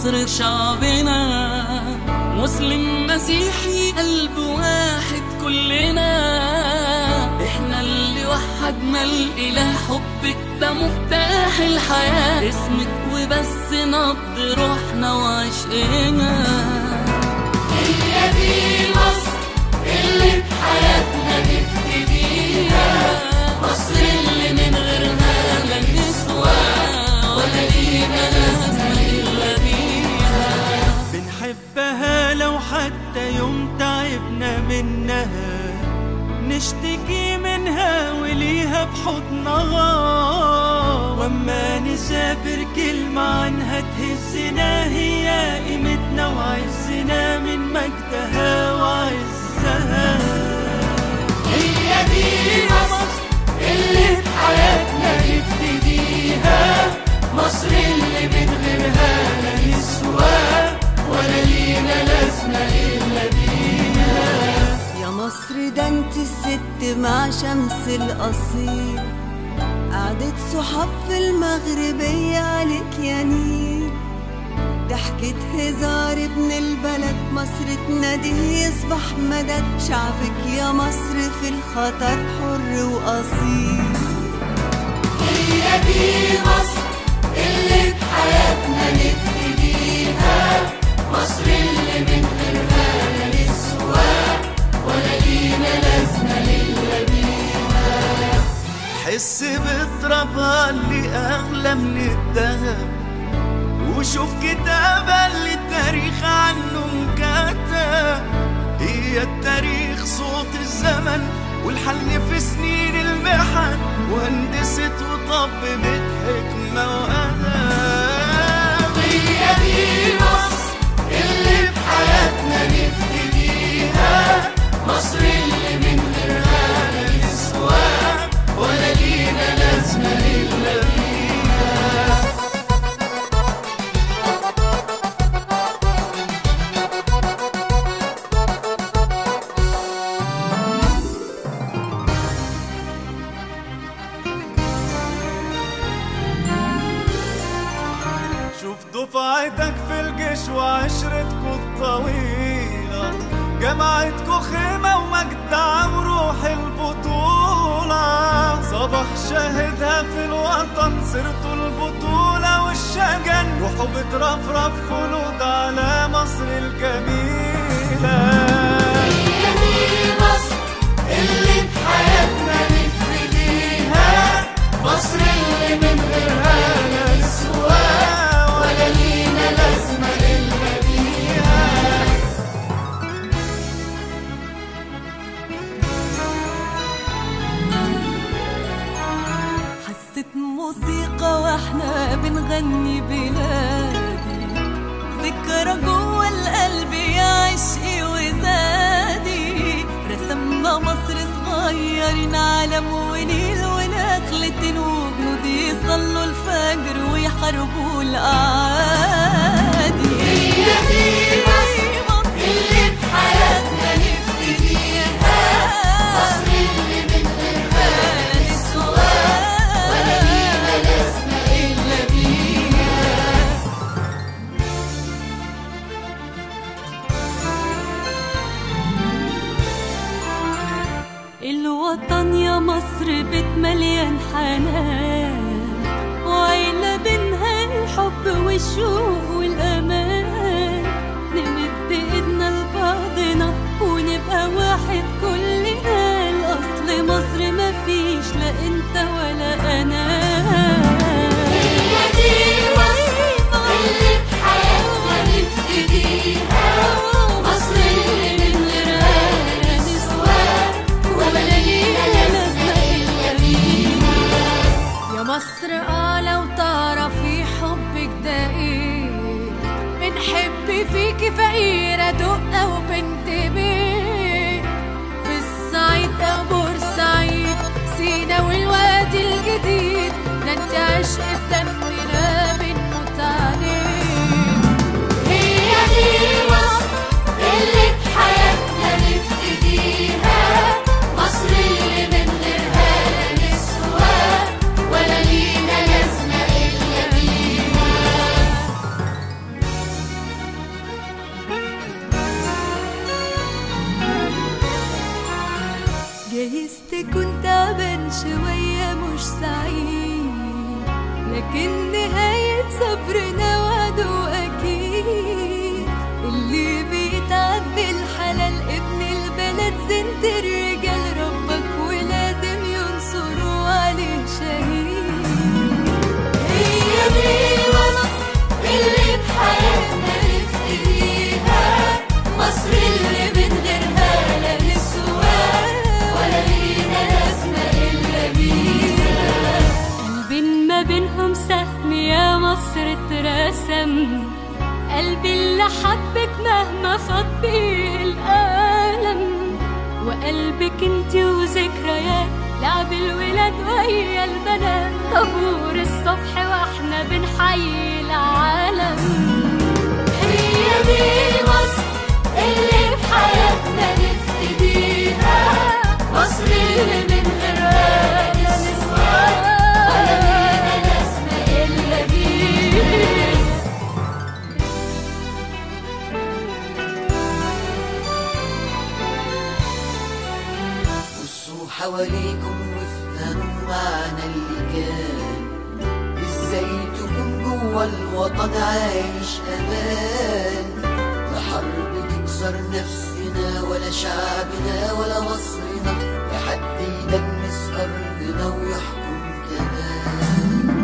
مصر شعبنا. مسلم مسيحي قلب واحد كلنا. إحنا اللي وحدنا الإله حبك ده مفتاح الحياة. اسمك وبس نبض روحنا وعشقنا. هي دي واما نسافر كلمة عنها تهزنا هي قيمتنا وعزنا من مجدها وعزها. هي دي مصر اللي بحياتنا نفتديها مصر اللي من غيرها لا نسوى ولا لينا لازمة إلا بيها يا مصر ده انت الست مع شمس القصير قعدة صحاب في المغربية عليك يا نيل؟ ضحكة هزار ابن البلد مصر تناديه يصبح مدد. شعبك يا مصر في الخطر حر وأصيل. هي دي مصر اللي بحياتنا نفتديها مصر اللي من غيرها لا نسوى. حس بترابها اللي أغلى من الذهب. وشوف كتابة اللي التاريخ عنه انكتب هي التاريخ صوت الزمن والحل في سنين في الجيش وعشرتكوا الطويلة. جمعتكوا خيمة ومجدع وروح البطولة. صباح شاهدها في الوطن سيرته البطولة والشجن. روحوا بترفرف خلود على مصر الجميلة. حسيت موسيقى وإحنا بنغني بلادي. ذكرى جوه القلب يا عشقي وزادي. رسمنا مصر صغيرين علم ونيل ونخلة وجنود يصلوا الفجر ويحاربوا الأعادي مصر بيت مليان حنان وعيلة بينها الحب والشوق والأمان والوادي الجديد. ننتعش في دم اترسم قلبي اللي حبك مهما فاض بيه الألم. وقلبك انت وذكريات لعب الولاد ويا البنات. طابور الصبح وإحنا بنحيي العالم. هي دي مصر اللي بحياتنا نفتديها مصر اللي من غيرها عايش أمان. لا حرب تكسر نفسنا ولا شعبنا ولا مصرنا. لا حد يدنس أرضنا ويحكم كمان.